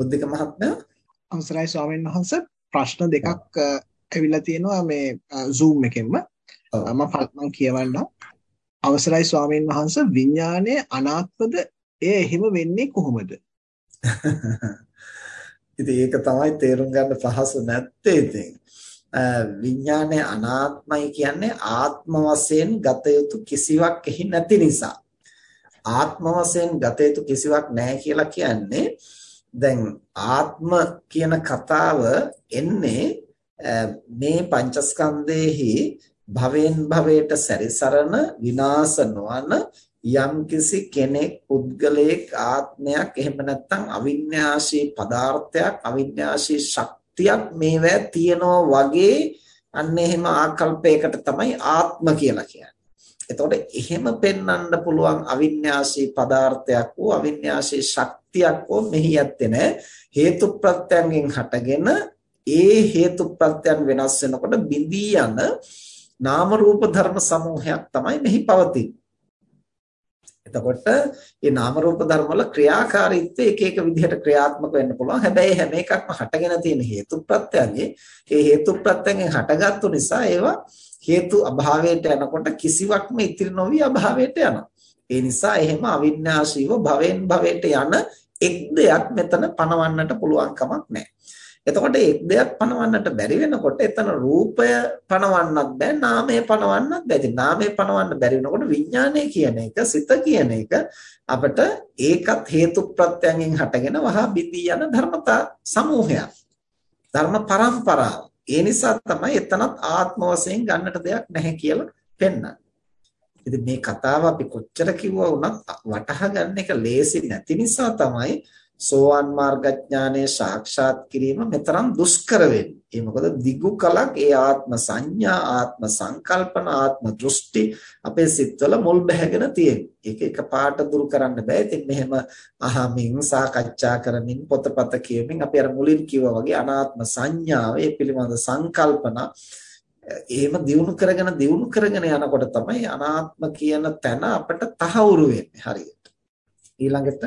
බුද්ධික මහත්මයා. අවසරයි ස්වාමීන් වහන්සේ. ප්‍රශ්න දෙකක් ඇවිල්ලා තියෙනවා මේ Zoom එකෙන්ම. මම මම කියවන්නම්. අවසරයි ස්වාමීන් වහන්සේ. විඥානය අනාත්මද? එය එහෙම වෙන්නේ කොහොමද? ඉතින් ඒක තමයි තේරුම් ගන්න පහසු නැත්තේ ඉතින්. විඥානය අනාත්මයි කියන්නේ ආත්ම වශයෙන් ගත යුතු කිසිවක් එහි නැති නිසා. ආත්ම වශයෙන් ගත යුතු කිසිවක් නැහැ කියලා කියන්නේ දැන් ආත්ම කියන කතාව එන්නේ මේ පංචස්කන්ධයේහි භවෙන් භවයට සැරිසරන විනාශ නොවන යම්කිසි කෙනෙක් පුද්ගලයෙක් ආත්මයක් එහෙම නැත්නම් අවිඤ්ඤාශී පදාර්ථයක් අවිඤ්ඤාශී ශක්තියක් මේවැ තියනවා වගේ අන්න එහෙම ආකල්පයකට තමයි ආත්ම කියලා කියන්නේ. එතකොට එහෙම පෙන්වන්න පුළුවන් අවිඤ්ඤාසී පදාර්ථයක් වූ අවිඤ්ඤාසී ශක්තියක් වූ මෙහි ඇත්තේ නැහැ හේතු ප්‍රත්‍යයෙන් හටගෙන ඒ හේතු ප්‍රත්‍යයන් වෙනස් වෙනකොට බිඳී යන නාම රූප ධර්ම සමූහයක් තමයි මෙහි පවතින්නේ එතකොට මේ නාම රූප ධර්ම වල ක්‍රියාකාරීත්වය එක එක විදිහට ක්‍රියාත්මක වෙන්න පුළුවන්. හැබැයි හැම එකක්ම හටගෙන තියෙන හේතු ප්‍රත්‍යයන්ගේ ඒ හේතු ප්‍රත්‍යයෙන් හටගත්තු නිසා ඒවා හේතු අභාවයට යනකොට කිසිවක්ම ඉතිරි නොවි අභාවයට යනවා. ඒ නිසා එහෙම අවිඥාශීව භවෙන් භවයට යන එක් දෙයක් මෙතන පණවන්නට පුළුවන් කමක් නැහැ. එතකොට එක් දෙයක් පණවන්නට බැරි වෙනකොට එතන රූපය පණවන්නත් බෑ නාමය පණවන්නත් බෑ. ඉතින් නාමය පණවන්න බැරි වෙනකොට විඥානය කියන එක සිත කියන එක අපිට ඒකත් හේතු ප්‍රත්‍යයෙන් හටගෙන වහා බිඳී යන ධර්මතා සමූහයක්. ධර්ම පරම්පරාව. ඒ නිසා තමයි එතනත් ආත්ම වශයෙන් ගන්නට දෙයක් නැහැ කියලා පෙන්වන්නේ. ඉතින් මේ කතාව අපි කොච්චර කිව්වා වුණත් වටහා ගන්න එක ලේසි නැති නිසා තමයි සෝවාන් මාර්ගඥානය සාක්ෂාත් කිරීම මෙතරම් දුෂ්කර වෙන්නේ. ඒ මොකද දිගු කලක් ඒ ආත්ම සංඥා, ආත්ම සංකල්පන, ආත්ම දෘෂ්ටි අපේ සිත්වල මුල් බැහැගෙන තියෙන්නේ. ඒක එකපාරට දුරු කරන්න බෑ. ඉතින් මෙහෙම අහමින් සාකච්ඡා කරමින් පොතපත කියමින් අපි අර මුලින් කිව්වා වගේ අනාත්ම සංඥාව, ඒ පිළිබඳ සංකල්පන එහෙම දියුණු කරගෙන දියුණු කරගෙන යනකොට තමයි අනාත්ම කියන තැන අපිට තහවුරු වෙන්නේ හරියට. ඊළඟට